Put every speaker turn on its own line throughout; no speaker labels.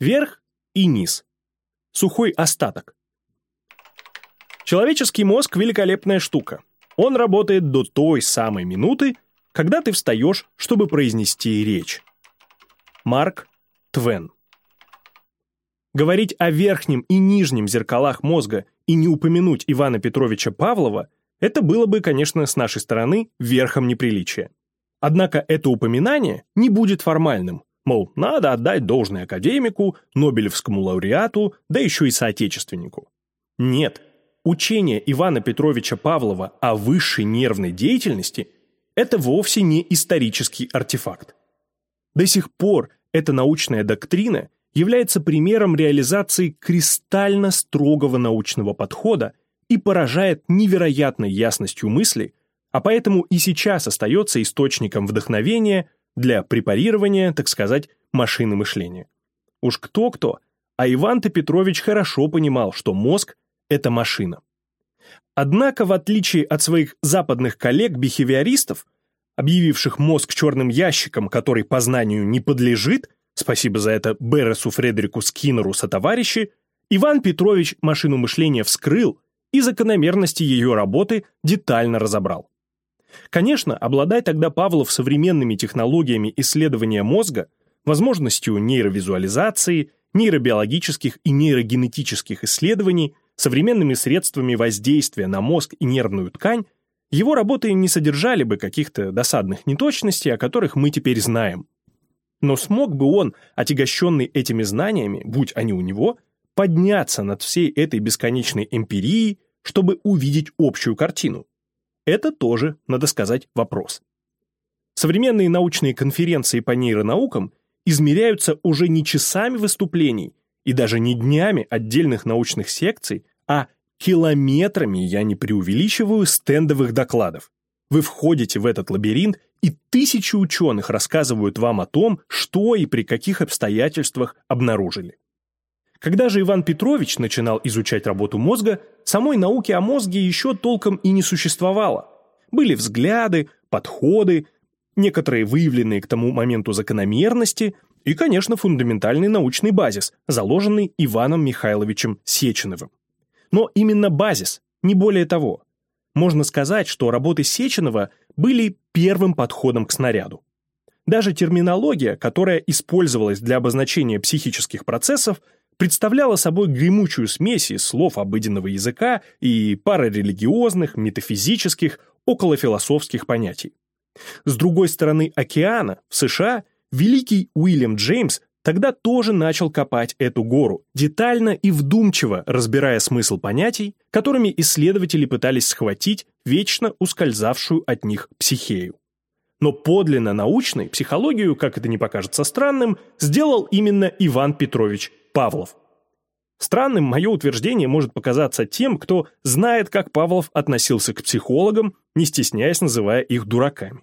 верх и низ. Сухой остаток. Человеческий мозг – великолепная штука. Он работает до той самой минуты, когда ты встаешь, чтобы произнести речь. Марк Твен Говорить о верхнем и нижнем зеркалах мозга и не упомянуть Ивана Петровича Павлова – это было бы, конечно, с нашей стороны верхом неприличия. Однако это упоминание не будет формальным, мол, надо отдать должное академику, Нобелевскому лауреату, да еще и соотечественнику. Нет, учение Ивана Петровича Павлова о высшей нервной деятельности – это вовсе не исторический артефакт. До сих пор эта научная доктрина является примером реализации кристально строгого научного подхода и поражает невероятной ясностью мысли, а поэтому и сейчас остается источником вдохновения для препарирования, так сказать, машины мышления. Уж кто-кто, а Иван-то Петрович хорошо понимал, что мозг – это машина. Однако, в отличие от своих западных коллег-бихевиористов, объявивших мозг черным ящиком, который познанию не подлежит, спасибо за это Бересу Фредерику Скиннеру сотоварищи, Иван Петрович машину мышления вскрыл и закономерности ее работы детально разобрал. Конечно, обладая тогда Павлов современными технологиями исследования мозга, возможностью нейровизуализации, нейробиологических и нейрогенетических исследований, современными средствами воздействия на мозг и нервную ткань, его работы не содержали бы каких-то досадных неточностей, о которых мы теперь знаем. Но смог бы он, отягощенный этими знаниями, будь они у него, подняться над всей этой бесконечной эмпирией, чтобы увидеть общую картину? Это тоже, надо сказать, вопрос. Современные научные конференции по нейронаукам измеряются уже не часами выступлений и даже не днями отдельных научных секций, а километрами, я не преувеличиваю, стендовых докладов. Вы входите в этот лабиринт, и тысячи ученых рассказывают вам о том, что и при каких обстоятельствах обнаружили. Когда же Иван Петрович начинал изучать работу мозга, самой науки о мозге еще толком и не существовало. Были взгляды, подходы, некоторые выявленные к тому моменту закономерности и, конечно, фундаментальный научный базис, заложенный Иваном Михайловичем Сеченовым. Но именно базис, не более того. Можно сказать, что работы Сеченова были первым подходом к снаряду. Даже терминология, которая использовалась для обозначения психических процессов – представляла собой гремучую смесь из слов обыденного языка и парарелигиозных, метафизических, околофилософских понятий. С другой стороны океана, в США, великий Уильям Джеймс тогда тоже начал копать эту гору, детально и вдумчиво разбирая смысл понятий, которыми исследователи пытались схватить вечно ускользавшую от них психею. Но подлинно научной психологию, как это не покажется странным, сделал именно Иван Петрович Павлов. Странным мое утверждение может показаться тем, кто знает, как Павлов относился к психологам, не стесняясь называя их дураками.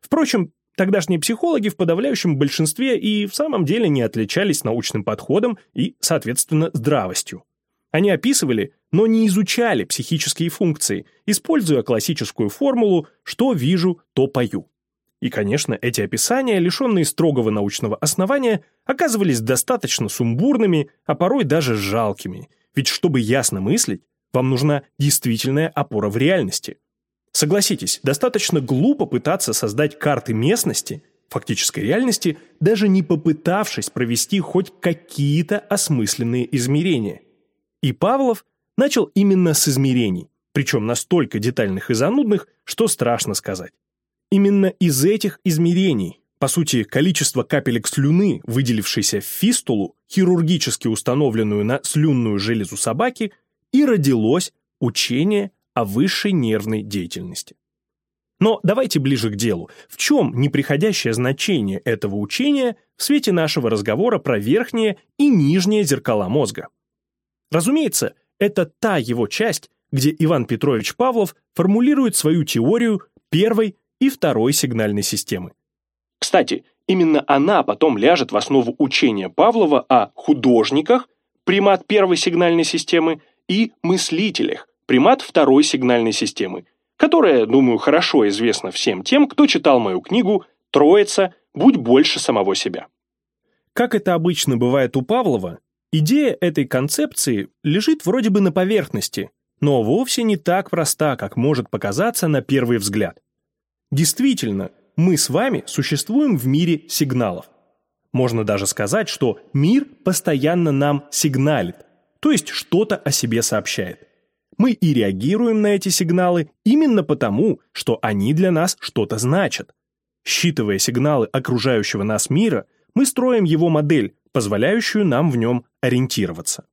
Впрочем, тогдашние психологи в подавляющем большинстве и в самом деле не отличались научным подходом и, соответственно, здравостью. Они описывали, но не изучали психические функции, используя классическую формулу «что вижу, то пою». И, конечно, эти описания, лишенные строгого научного основания, оказывались достаточно сумбурными, а порой даже жалкими. Ведь чтобы ясно мыслить, вам нужна действительная опора в реальности. Согласитесь, достаточно глупо пытаться создать карты местности, фактической реальности, даже не попытавшись провести хоть какие-то осмысленные измерения. И Павлов начал именно с измерений, причем настолько детальных и занудных, что страшно сказать. Именно из этих измерений, по сути, количество капелек слюны, выделившейся в фистулу, хирургически установленную на слюнную железу собаки, и родилось учение о высшей нервной деятельности. Но давайте ближе к делу. В чем неприходящее значение этого учения в свете нашего разговора про верхнее и нижнее зеркала мозга? Разумеется, это та его часть, где Иван Петрович Павлов формулирует свою теорию первой и второй сигнальной системы. Кстати, именно она потом ляжет в основу учения Павлова о художниках, примат первой сигнальной системы, и мыслителях, примат второй сигнальной системы, которая, думаю, хорошо известна всем тем, кто читал мою книгу «Троица. Будь больше самого себя». Как это обычно бывает у Павлова, идея этой концепции лежит вроде бы на поверхности, но вовсе не так проста, как может показаться на первый взгляд. Действительно, мы с вами существуем в мире сигналов. Можно даже сказать, что мир постоянно нам сигналит, то есть что-то о себе сообщает. Мы и реагируем на эти сигналы именно потому, что они для нас что-то значат. Считывая сигналы окружающего нас мира, мы строим его модель, позволяющую нам в нем ориентироваться.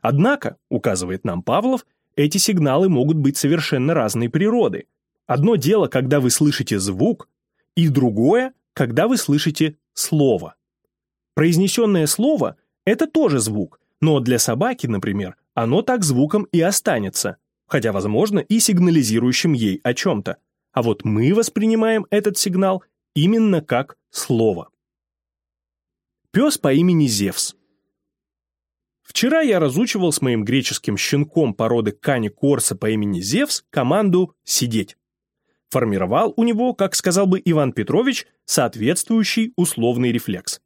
Однако, указывает нам Павлов, эти сигналы могут быть совершенно разной природы. Одно дело, когда вы слышите звук, и другое, когда вы слышите слово. Произнесенное слово – это тоже звук, но для собаки, например, оно так звуком и останется, хотя, возможно, и сигнализирующим ей о чем-то. А вот мы воспринимаем этот сигнал именно как слово. Пес по имени Зевс. Вчера я разучивал с моим греческим щенком породы Кани Корса по имени Зевс команду «сидеть». Формировал у него, как сказал бы Иван Петрович, соответствующий условный рефлекс.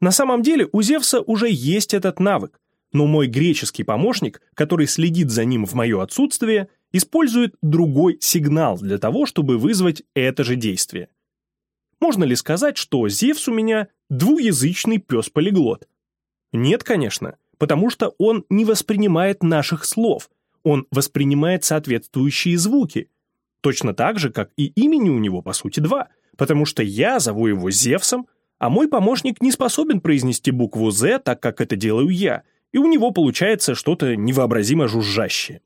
На самом деле у Зевса уже есть этот навык, но мой греческий помощник, который следит за ним в мое отсутствие, использует другой сигнал для того, чтобы вызвать это же действие. Можно ли сказать, что Зевс у меня двуязычный пес-полиглот? Нет, конечно, потому что он не воспринимает наших слов, он воспринимает соответствующие звуки. Точно так же, как и имени у него, по сути, два, потому что я зову его Зевсом, а мой помощник не способен произнести букву «З», так как это делаю я, и у него получается что-то невообразимо жужжащее.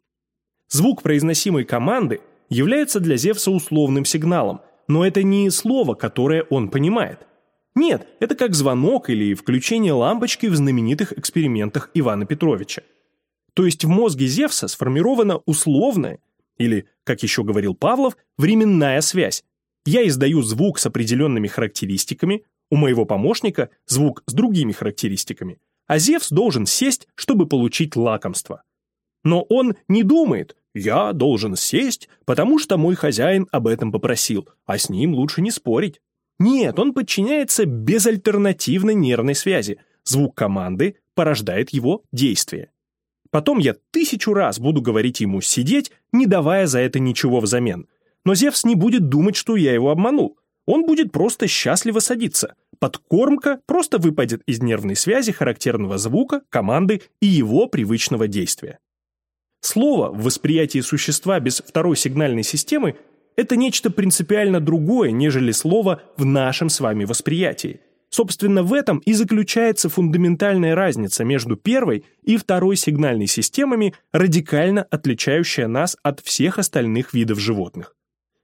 Звук произносимой команды является для Зевса условным сигналом, но это не слово, которое он понимает. Нет, это как звонок или включение лампочки в знаменитых экспериментах Ивана Петровича. То есть в мозге Зевса сформирована условная, или, как еще говорил Павлов, временная связь. Я издаю звук с определенными характеристиками, у моего помощника звук с другими характеристиками, а Зевс должен сесть, чтобы получить лакомство. Но он не думает, я должен сесть, потому что мой хозяин об этом попросил, а с ним лучше не спорить. Нет, он подчиняется безальтернативной нервной связи. Звук команды порождает его действие. Потом я тысячу раз буду говорить ему сидеть, не давая за это ничего взамен. Но Зевс не будет думать, что я его обманул. Он будет просто счастливо садиться. Подкормка просто выпадет из нервной связи характерного звука, команды и его привычного действия. Слово в восприятии существа без второй сигнальной системы – это нечто принципиально другое, нежели слово в нашем с вами восприятии. Собственно, в этом и заключается фундаментальная разница между первой и второй сигнальной системами, радикально отличающая нас от всех остальных видов животных.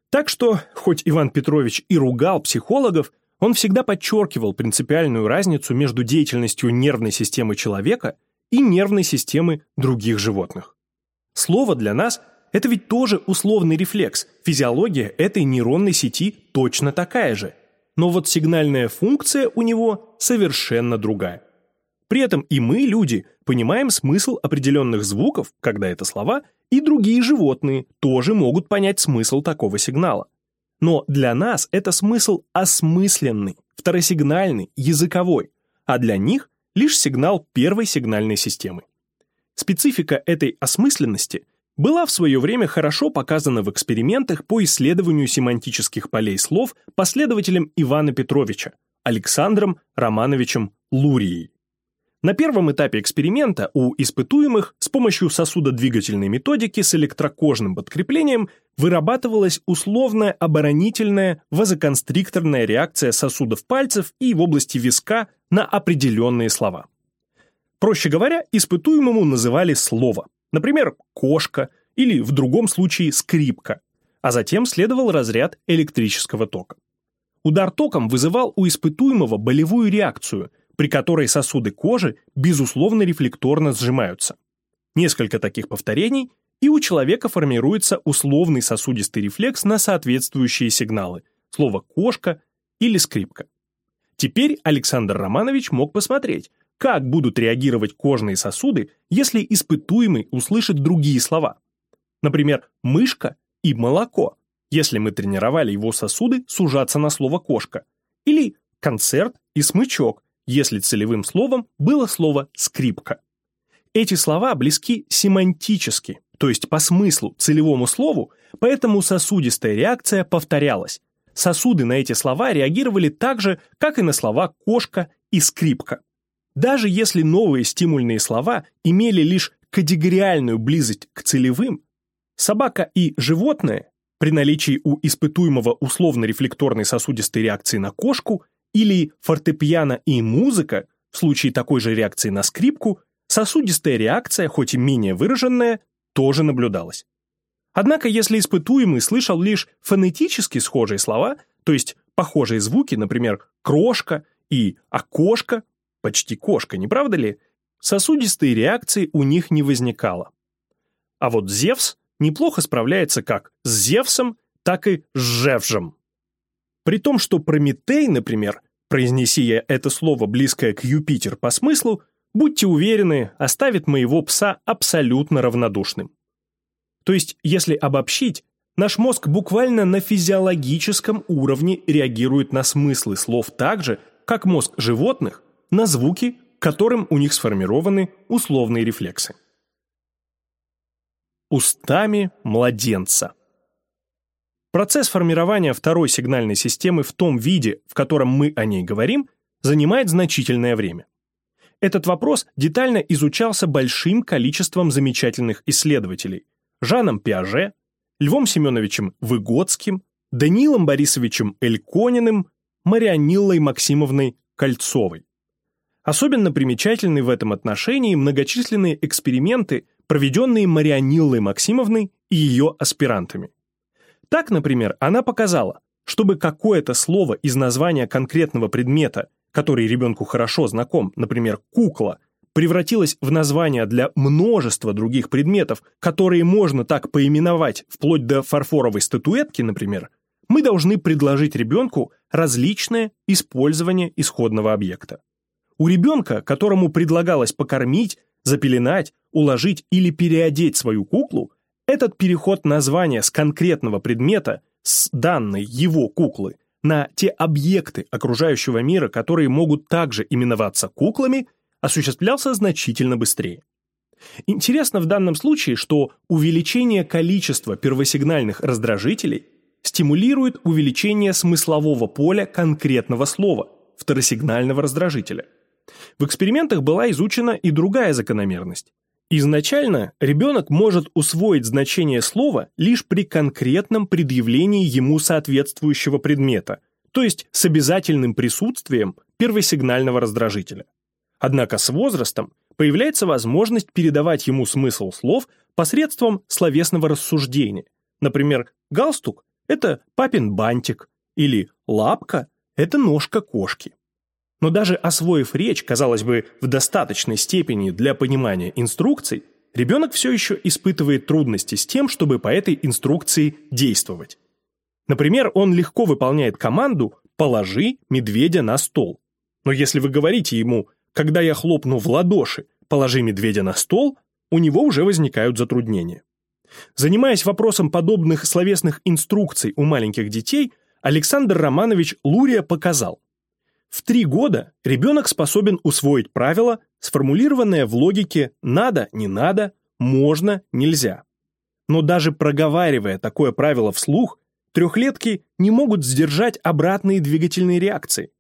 Так что, хоть Иван Петрович и ругал психологов, он всегда подчеркивал принципиальную разницу между деятельностью нервной системы человека и нервной системы других животных. Слово для нас – это ведь тоже условный рефлекс, физиология этой нейронной сети точно такая же, но вот сигнальная функция у него совершенно другая. При этом и мы, люди, понимаем смысл определенных звуков, когда это слова – и другие животные тоже могут понять смысл такого сигнала. Но для нас это смысл осмысленный, второсигнальный, языковой, а для них лишь сигнал первой сигнальной системы. Специфика этой осмысленности была в свое время хорошо показана в экспериментах по исследованию семантических полей слов последователем Ивана Петровича, Александром Романовичем Лурией. На первом этапе эксперимента у испытуемых с помощью сосудодвигательной методики с электрокожным подкреплением вырабатывалась условная оборонительная вазоконстрикторная реакция сосудов пальцев и в области виска на определенные слова. Проще говоря, испытуемому называли слово, например, «кошка» или в другом случае «скрипка», а затем следовал разряд электрического тока. Удар током вызывал у испытуемого болевую реакцию, при которой сосуды кожи, безусловно, рефлекторно сжимаются. Несколько таких повторений, и у человека формируется условный сосудистый рефлекс на соответствующие сигналы, слово «кошка» или «скрипка». Теперь Александр Романович мог посмотреть, как будут реагировать кожные сосуды, если испытуемый услышит другие слова. Например, «мышка» и «молоко», если мы тренировали его сосуды сужаться на слово «кошка», или «концерт» и «смычок», если целевым словом было слово «скрипка». Эти слова близки семантически, то есть по смыслу целевому слову, поэтому сосудистая реакция повторялась. Сосуды на эти слова реагировали так же, как и на слова «кошка» и «скрипка». Даже если новые стимульные слова имели лишь категориальную близость к целевым, собака и животное при наличии у испытуемого условно-рефлекторной сосудистой реакции на кошку или фортепиано и музыка в случае такой же реакции на скрипку, сосудистая реакция, хоть и менее выраженная, тоже наблюдалась. Однако, если испытуемый слышал лишь фонетически схожие слова, то есть похожие звуки, например, «крошка» и «окошко», почти кошка, не правда ли, сосудистой реакции у них не возникало. А вот Зевс неплохо справляется как с Зевсом, так и с Жевжем. При том, что Прометей, например, произнеси я это слово близкое к Юпитер по смыслу, будьте уверены, оставит моего пса абсолютно равнодушным. То есть, если обобщить, наш мозг буквально на физиологическом уровне реагирует на смыслы слов так же, как мозг животных на звуки, которым у них сформированы условные рефлексы. Устами младенца. Процесс формирования второй сигнальной системы в том виде, в котором мы о ней говорим, занимает значительное время. Этот вопрос детально изучался большим количеством замечательных исследователей – Жаном Пиаже, Львом Семеновичем Выгодским, Данилом Борисовичем Элькониным, Марианиллой Максимовной Кольцовой. Особенно примечательны в этом отношении многочисленные эксперименты, проведенные Марианиллой Максимовной и ее аспирантами. Так, например, она показала, чтобы какое-то слово из названия конкретного предмета, который ребенку хорошо знаком, например, кукла, превратилось в название для множества других предметов, которые можно так поименовать, вплоть до фарфоровой статуэтки, например, мы должны предложить ребенку различное использование исходного объекта. У ребенка, которому предлагалось покормить, запеленать, уложить или переодеть свою куклу, этот переход названия с конкретного предмета, с данной его куклы, на те объекты окружающего мира, которые могут также именоваться куклами, осуществлялся значительно быстрее. Интересно в данном случае, что увеличение количества первосигнальных раздражителей стимулирует увеличение смыслового поля конкретного слова, второсигнального раздражителя – в экспериментах была изучена и другая закономерность. Изначально ребенок может усвоить значение слова лишь при конкретном предъявлении ему соответствующего предмета, то есть с обязательным присутствием первосигнального раздражителя. Однако с возрастом появляется возможность передавать ему смысл слов посредством словесного рассуждения. Например, галстук – это папин бантик, или лапка – это ножка кошки. Но даже освоив речь, казалось бы, в достаточной степени для понимания инструкций, ребенок все еще испытывает трудности с тем, чтобы по этой инструкции действовать. Например, он легко выполняет команду «положи медведя на стол». Но если вы говорите ему «когда я хлопну в ладоши, положи медведя на стол», у него уже возникают затруднения. Занимаясь вопросом подобных словесных инструкций у маленьких детей, Александр Романович Лурия показал – в три года ребенок способен усвоить правило, сформулированное в логике «надо, не надо», «можно, нельзя». Но даже проговаривая такое правило вслух, трехлетки не могут сдержать обратные двигательные реакции.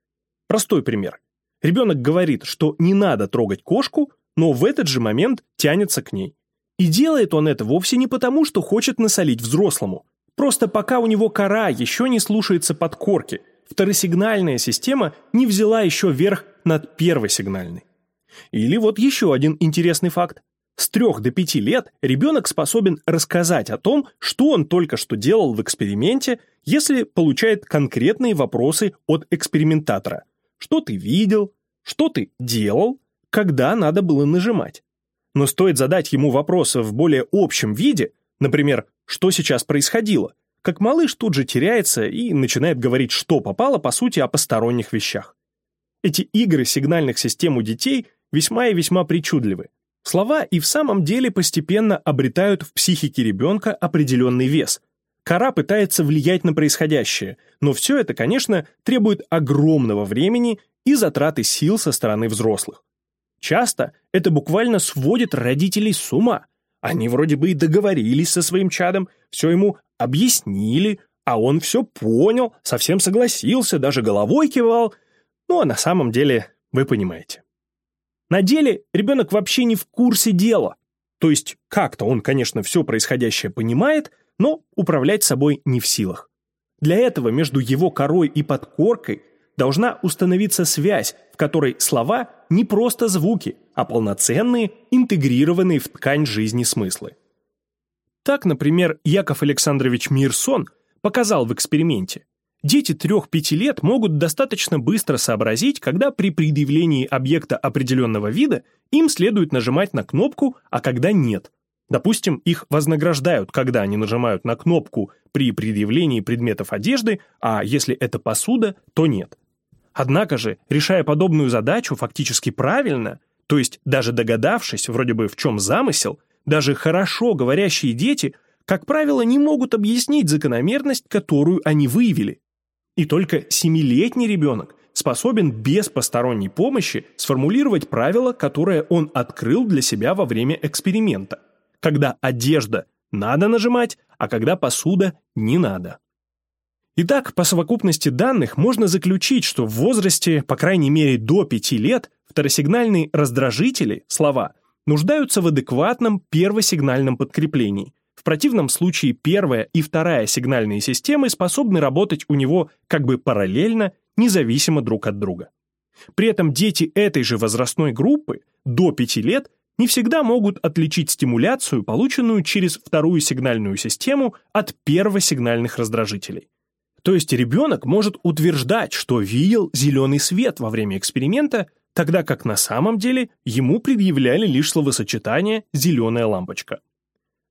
Простой пример. Ребенок говорит, что не надо трогать кошку, но в этот же момент тянется к ней. И делает он это вовсе не потому, что хочет насолить взрослому. Просто пока у него кора еще не слушается подкорки – второсигнальная система не взяла еще верх над первосигнальной. Или вот еще один интересный факт. С 3 до 5 лет ребенок способен рассказать о том, что он только что делал в эксперименте, если получает конкретные вопросы от экспериментатора. Что ты видел? Что ты делал? Когда надо было нажимать? Но стоит задать ему вопросы в более общем виде, например, что сейчас происходило, как малыш тут же теряется и начинает говорить, что попало, по сути, о посторонних вещах. Эти игры сигнальных систем у детей весьма и весьма причудливы. Слова и в самом деле постепенно обретают в психике ребенка определенный вес. Кора пытается влиять на происходящее, но все это, конечно, требует огромного времени и затраты сил со стороны взрослых. Часто это буквально сводит родителей с ума. Они вроде бы и договорились со своим чадом, все ему объяснили, а он все понял, совсем согласился, даже головой кивал. Ну а на самом деле вы понимаете. На деле ребенок вообще не в курсе дела. То есть как-то он, конечно, все происходящее понимает, но управлять собой не в силах. Для этого между его корой и подкоркой должна установиться связь, в которой слова не просто звуки, а полноценные, интегрированные в ткань жизни смыслы. Так, например, Яков Александрович Мирсон показал в эксперименте. Дети 3-5 лет могут достаточно быстро сообразить, когда при предъявлении объекта определенного вида им следует нажимать на кнопку, а когда нет. Допустим, их вознаграждают, когда они нажимают на кнопку при предъявлении предметов одежды, а если это посуда, то нет. Однако же, решая подобную задачу фактически правильно, то есть даже догадавшись вроде бы в чем замысел, даже хорошо говорящие дети, как правило, не могут объяснить закономерность, которую они выявили. И только семилетний ребенок способен без посторонней помощи сформулировать правило, которое он открыл для себя во время эксперимента. Когда одежда надо нажимать, а когда посуда не надо. Итак, по совокупности данных можно заключить, что в возрасте, по крайней мере до 5 лет, второсигнальные раздражители, слова, нуждаются в адекватном первосигнальном подкреплении, в противном случае первая и вторая сигнальные системы способны работать у него как бы параллельно, независимо друг от друга. При этом дети этой же возрастной группы до 5 лет не всегда могут отличить стимуляцию, полученную через вторую сигнальную систему, от первосигнальных раздражителей. То есть ребенок может утверждать, что видел зеленый свет во время эксперимента, тогда как на самом деле ему предъявляли лишь словосочетание «зеленая лампочка».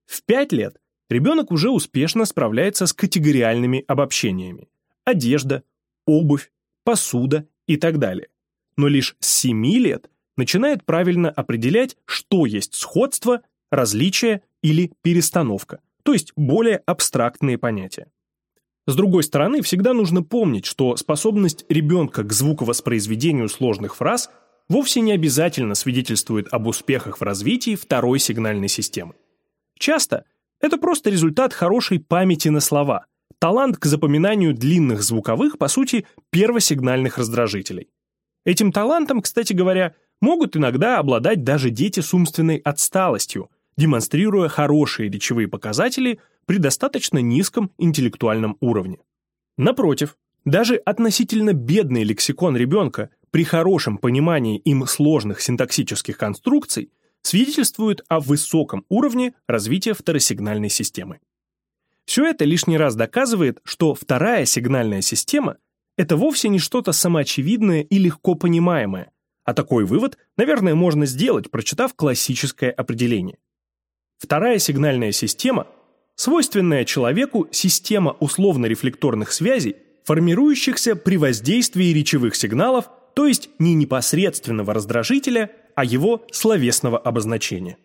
В 5 лет ребенок уже успешно справляется с категориальными обобщениями – одежда, обувь, посуда и так далее. Но лишь с 7 лет начинает правильно определять, что есть сходство, различие или перестановка, то есть более абстрактные понятия. С другой стороны, всегда нужно помнить, что способность ребенка к звуковоспроизведению сложных фраз вовсе не обязательно свидетельствует об успехах в развитии второй сигнальной системы. Часто это просто результат хорошей памяти на слова, талант к запоминанию длинных звуковых, по сути, первосигнальных раздражителей. Этим талантом, кстати говоря, могут иногда обладать даже дети с умственной отсталостью, демонстрируя хорошие речевые показатели при достаточно низком интеллектуальном уровне. Напротив, даже относительно бедный лексикон ребенка при хорошем понимании им сложных синтаксических конструкций свидетельствует о высоком уровне развития второсигнальной системы. Все это лишний раз доказывает, что вторая сигнальная система – это вовсе не что-то самоочевидное и легко понимаемое, а такой вывод, наверное, можно сделать, прочитав классическое определение. Вторая сигнальная система – свойственная человеку система условно-рефлекторных связей, формирующихся при воздействии речевых сигналов, то есть не непосредственного раздражителя, а его словесного обозначения.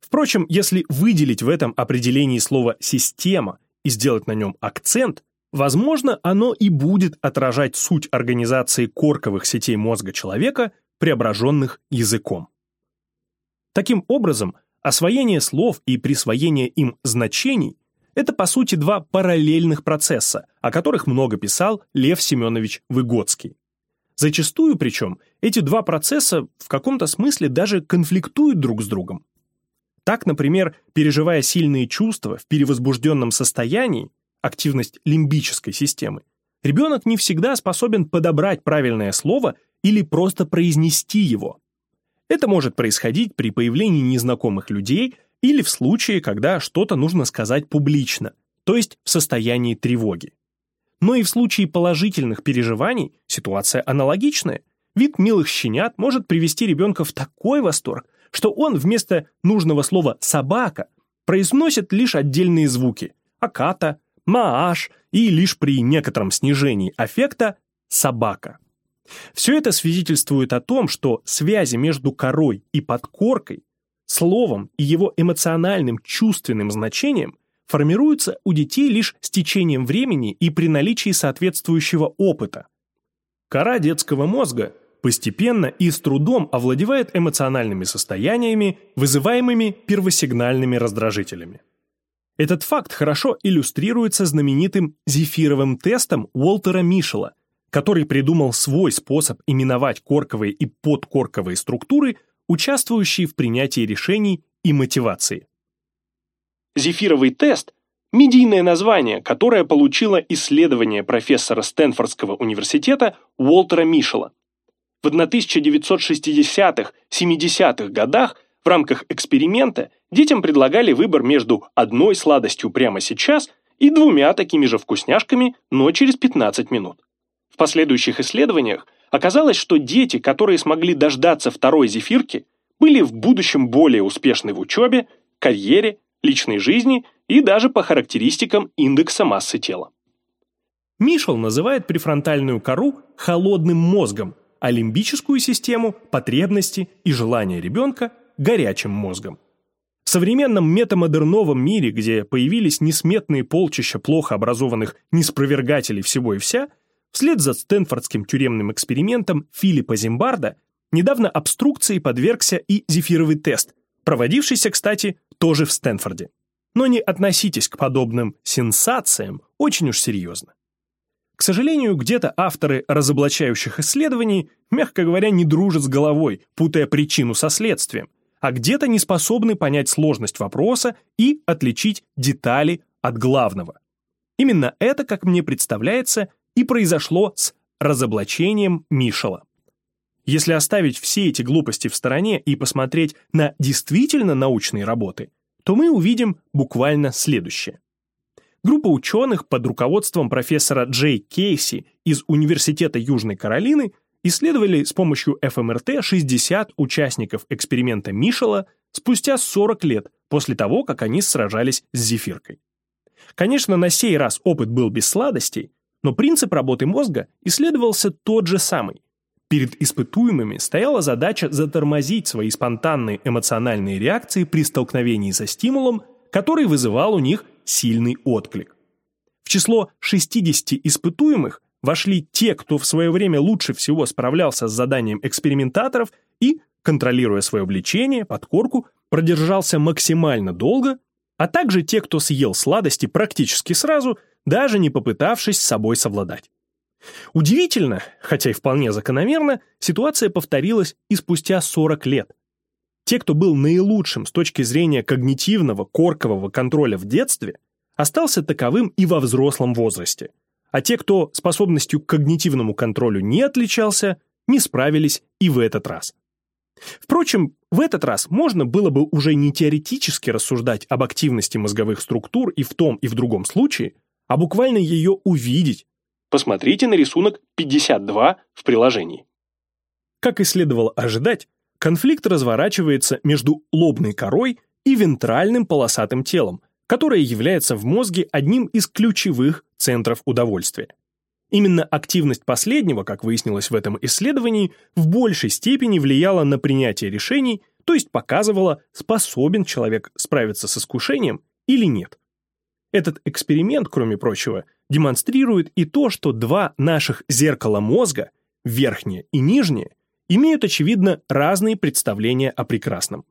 Впрочем, если выделить в этом определении слово «система» и сделать на нем акцент, возможно, оно и будет отражать суть организации корковых сетей мозга человека, преображенных языком. Таким образом, освоение слов и присвоение им значений – это, по сути, два параллельных процесса, о которых много писал Лев Семенович Выгодский. Зачастую, причем, эти два процесса в каком-то смысле даже конфликтуют друг с другом. Так, например, переживая сильные чувства в перевозбужденном состоянии, активность лимбической системы, ребенок не всегда способен подобрать правильное слово или просто произнести его. Это может происходить при появлении незнакомых людей или в случае, когда что-то нужно сказать публично, то есть в состоянии тревоги. Но и в случае положительных переживаний ситуация аналогичная. Вид милых щенят может привести ребенка в такой восторг, что он вместо нужного слова «собака» произносит лишь отдельные звуки «аката», «мааш» и лишь при некотором снижении аффекта «собака». Все это свидетельствует о том, что связи между корой и подкоркой, словом и его эмоциональным чувственным значением формируются у детей лишь с течением времени и при наличии соответствующего опыта. Кора детского мозга постепенно и с трудом овладевает эмоциональными состояниями, вызываемыми первосигнальными раздражителями. Этот факт хорошо иллюстрируется знаменитым зефировым тестом Уолтера Мишела, который придумал свой способ именовать корковые и подкорковые структуры, участвующие в принятии решений и мотивации. Зефировый тест – медийное название, которое получило исследование профессора Стэнфордского университета Уолтера Мишела. В 1960-70-х годах в рамках эксперимента детям предлагали выбор между одной сладостью прямо сейчас и двумя такими же вкусняшками, но через 15 минут. В последующих исследованиях оказалось, что дети, которые смогли дождаться второй зефирки, были в будущем более успешны в учебе, карьере, личной жизни и даже по характеристикам индекса массы тела. Мишел называет префронтальную кору холодным мозгом, а лимбическую систему, потребности и желания ребенка горячим мозгом. В современном метамодерновом мире, где появились несметные полчища плохо образованных неспровергателей всего и вся, вслед за Стэнфордским тюремным экспериментом Филиппа Зимбарда недавно обструкции подвергся и зефировый тест, проводившийся, кстати, тоже в Стэнфорде. Но не относитесь к подобным сенсациям очень уж серьезно. К сожалению, где-то авторы разоблачающих исследований, мягко говоря, не дружат с головой, путая причину со следствием, а где-то не способны понять сложность вопроса и отличить детали от главного. Именно это, как мне представляется, и произошло с разоблачением Мишела. Если оставить все эти глупости в стороне и посмотреть на действительно научные работы, то мы увидим буквально следующее. Группа ученых под руководством профессора Джей Кейси из Университета Южной Каролины исследовали с помощью ФМРТ 60 участников эксперимента Мишела спустя 40 лет после того, как они сражались с зефиркой. Конечно, на сей раз опыт был без сладостей, но принцип работы мозга исследовался тот же самый. Перед испытуемыми стояла задача затормозить свои спонтанные эмоциональные реакции при столкновении со стимулом, который вызывал у них сильный отклик. В число 60 испытуемых вошли те, кто в свое время лучше всего справлялся с заданием экспериментаторов и, контролируя свое влечение, подкорку, продержался максимально долго, а также те, кто съел сладости практически сразу, даже не попытавшись с собой совладать. Удивительно, хотя и вполне закономерно, ситуация повторилась и спустя 40 лет. Те, кто был наилучшим с точки зрения когнитивного коркового контроля в детстве, остался таковым и во взрослом возрасте – а те, кто способностью к когнитивному контролю не отличался, не справились и в этот раз. Впрочем, в этот раз можно было бы уже не теоретически рассуждать об активности мозговых структур и в том, и в другом случае, а буквально ее увидеть. Посмотрите на рисунок 52 в приложении. Как и следовало ожидать, конфликт разворачивается между лобной корой и вентральным полосатым телом, которое является в мозге одним из ключевых центров удовольствия. Именно активность последнего, как выяснилось в этом исследовании, в большей степени влияла на принятие решений, то есть показывала, способен человек справиться с искушением или нет. Этот эксперимент, кроме прочего, демонстрирует и то, что два наших зеркала мозга, верхнее и нижнее, имеют, очевидно, разные представления о прекрасном.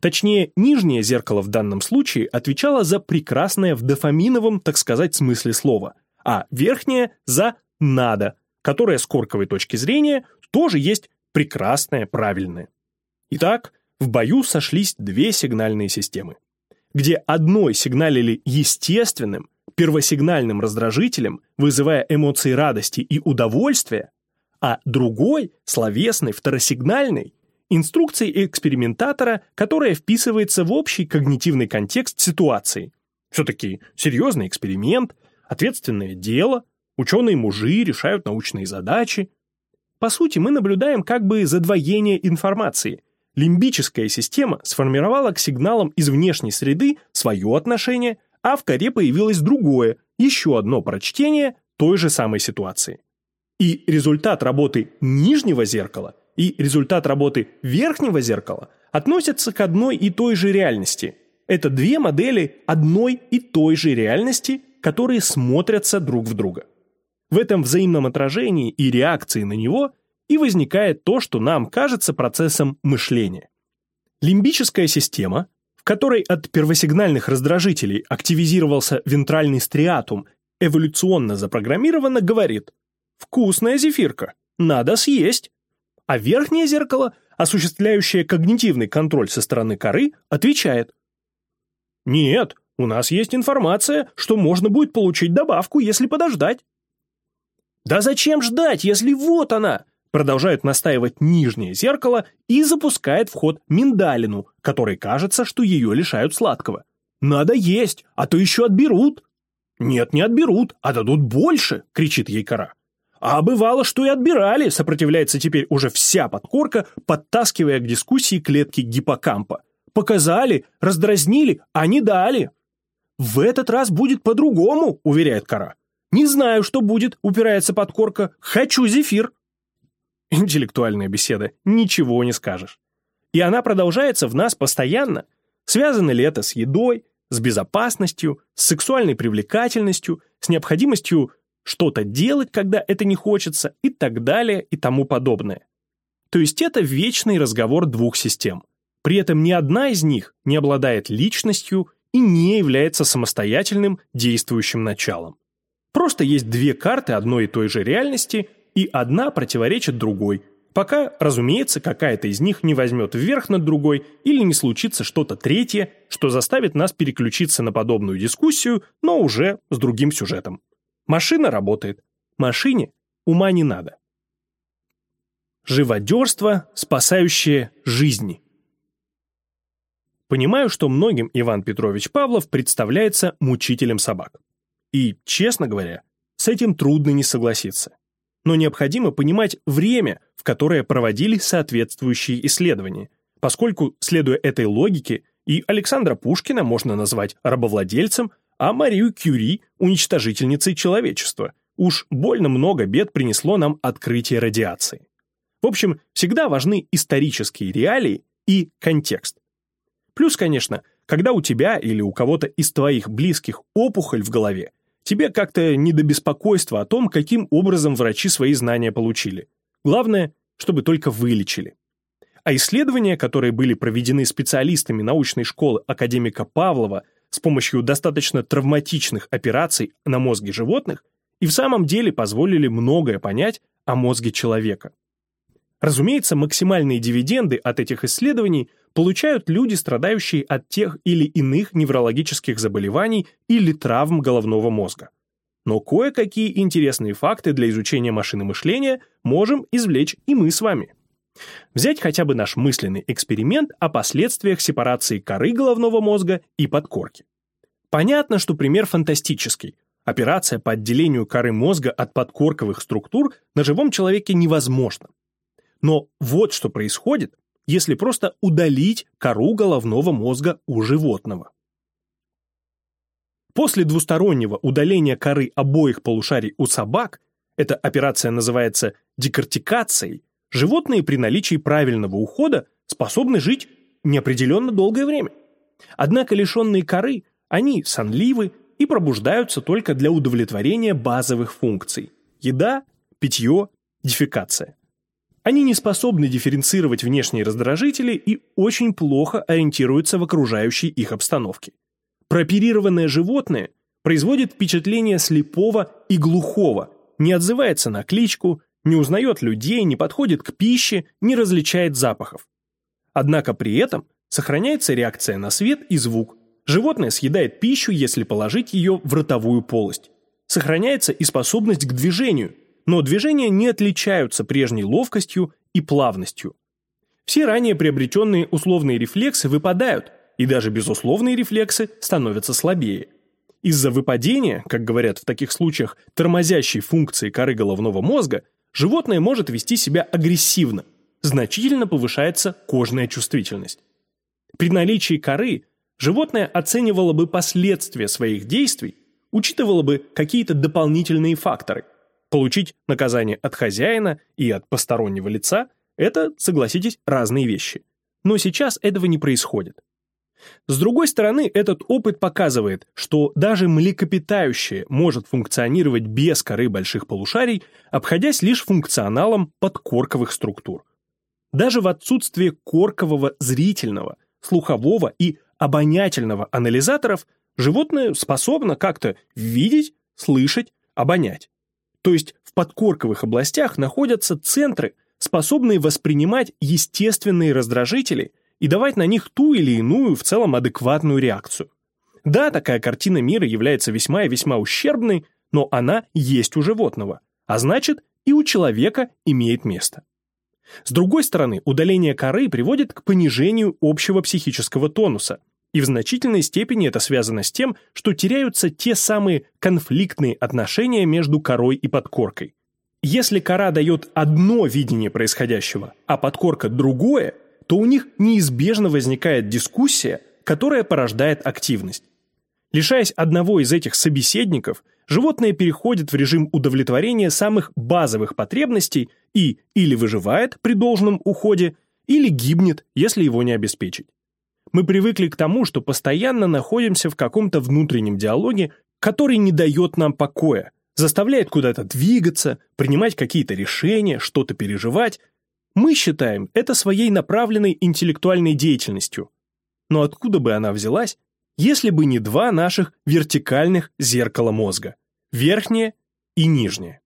Точнее, нижнее зеркало в данном случае отвечало за прекрасное в дофаминовом, так сказать, смысле слова, а верхнее – за «надо», которое с корковой точки зрения тоже есть прекрасное, правильное. Итак, в бою сошлись две сигнальные системы, где одной сигналили естественным, первосигнальным раздражителем, вызывая эмоции радости и удовольствия, а другой, словесной, второсигнальной, инструкцией экспериментатора, которая вписывается в общий когнитивный контекст ситуации. Все-таки серьезный эксперимент, ответственное дело, ученые-мужи решают научные задачи. По сути, мы наблюдаем как бы задвоение информации. Лимбическая система сформировала к сигналам из внешней среды свое отношение, а в коре появилось другое, еще одно прочтение той же самой ситуации. И результат работы нижнего зеркала – и результат работы верхнего зеркала относятся к одной и той же реальности. Это две модели одной и той же реальности, которые смотрятся друг в друга. В этом взаимном отражении и реакции на него и возникает то, что нам кажется процессом мышления. Лимбическая система, в которой от первосигнальных раздражителей активизировался вентральный стриатум, эволюционно запрограммирована, говорит «Вкусная зефирка, надо съесть». А верхнее зеркало, осуществляющее когнитивный контроль со стороны коры, отвечает «Нет, у нас есть информация, что можно будет получить добавку, если подождать». «Да зачем ждать, если вот она?» Продолжает настаивать нижнее зеркало и запускает в ход миндалину, которой кажется, что ее лишают сладкого. «Надо есть, а то еще отберут». «Нет, не отберут, а дадут больше», — кричит ей кора. А бывало, что и отбирали, сопротивляется теперь уже вся подкорка, подтаскивая к дискуссии клетки гиппокампа. Показали, раздразнили, а не дали. В этот раз будет по-другому, уверяет кора. Не знаю, что будет, упирается подкорка. Хочу зефир. Интеллектуальная беседа, ничего не скажешь. И она продолжается в нас постоянно. Связано ли это с едой, с безопасностью, с сексуальной привлекательностью, с необходимостью что-то делать, когда это не хочется и так далее и тому подобное. То есть это вечный разговор двух систем. При этом ни одна из них не обладает личностью и не является самостоятельным действующим началом. Просто есть две карты одной и той же реальности, и одна противоречит другой, пока, разумеется, какая-то из них не возьмет вверх над другой или не случится что-то третье, что заставит нас переключиться на подобную дискуссию, но уже с другим сюжетом. Машина работает. Машине ума не надо. Живодерство, спасающее жизни. Понимаю, что многим Иван Петрович Павлов представляется мучителем собак. И, честно говоря, с этим трудно не согласиться. Но необходимо понимать время, в которое проводили соответствующие исследования, поскольку, следуя этой логике, и Александра Пушкина можно назвать рабовладельцем, а Марию Кюри – уничтожительницей человечества. Уж больно много бед принесло нам открытие радиации. В общем, всегда важны исторические реалии и контекст. Плюс, конечно, когда у тебя или у кого-то из твоих близких опухоль в голове, тебе как-то не до беспокойства о том, каким образом врачи свои знания получили. Главное, чтобы только вылечили. А исследования, которые были проведены специалистами научной школы академика Павлова – с помощью достаточно травматичных операций на мозге животных и в самом деле позволили многое понять о мозге человека. Разумеется, максимальные дивиденды от этих исследований получают люди, страдающие от тех или иных неврологических заболеваний или травм головного мозга. Но кое-какие интересные факты для изучения машины мышления можем извлечь и мы с вами. Взять хотя бы наш мысленный эксперимент о последствиях сепарации коры головного мозга и подкорки. Понятно, что пример фантастический. Операция по отделению коры мозга от подкорковых структур на живом человеке невозможна. Но вот что происходит, если просто удалить кору головного мозга у животного. После двустороннего удаления коры обоих полушарий у собак, эта операция называется декортикацией, животные при наличии правильного ухода способны жить неопределенно долгое время. Однако лишенные коры, они сонливы и пробуждаются только для удовлетворения базовых функций – еда, питье, дефекация. Они не способны дифференцировать внешние раздражители и очень плохо ориентируются в окружающей их обстановке. Прооперированное животное производит впечатление слепого и глухого, не отзывается на кличку, не узнает людей, не подходит к пище, не различает запахов. Однако при этом сохраняется реакция на свет и звук. Животное съедает пищу, если положить ее в ротовую полость. Сохраняется и способность к движению, но движения не отличаются прежней ловкостью и плавностью. Все ранее приобретенные условные рефлексы выпадают, и даже безусловные рефлексы становятся слабее. Из-за выпадения, как говорят в таких случаях, тормозящей функции коры головного мозга – животное может вести себя агрессивно, значительно повышается кожная чувствительность. При наличии коры животное оценивало бы последствия своих действий, учитывало бы какие-то дополнительные факторы. Получить наказание от хозяина и от постороннего лица – это, согласитесь, разные вещи. Но сейчас этого не происходит. С другой стороны, этот опыт показывает, что даже млекопитающее может функционировать без коры больших полушарий, обходясь лишь функционалом подкорковых структур. Даже в отсутствие коркового зрительного, слухового и обонятельного анализаторов животное способно как-то видеть, слышать, обонять. То есть в подкорковых областях находятся центры, способные воспринимать естественные раздражители и давать на них ту или иную в целом адекватную реакцию. Да, такая картина мира является весьма и весьма ущербной, но она есть у животного, а значит и у человека имеет место. С другой стороны, удаление коры приводит к понижению общего психического тонуса, и в значительной степени это связано с тем, что теряются те самые конфликтные отношения между корой и подкоркой. Если кора дает одно видение происходящего, а подкорка другое, то у них неизбежно возникает дискуссия, которая порождает активность. Лишаясь одного из этих собеседников, животное переходит в режим удовлетворения самых базовых потребностей и или выживает при должном уходе, или гибнет, если его не обеспечить. Мы привыкли к тому, что постоянно находимся в каком-то внутреннем диалоге, который не дает нам покоя, заставляет куда-то двигаться, принимать какие-то решения, что-то переживать. Мы считаем это своей направленной интеллектуальной деятельностью. Но откуда бы она взялась, если бы не два наших вертикальных зеркала мозга – верхнее и нижнее?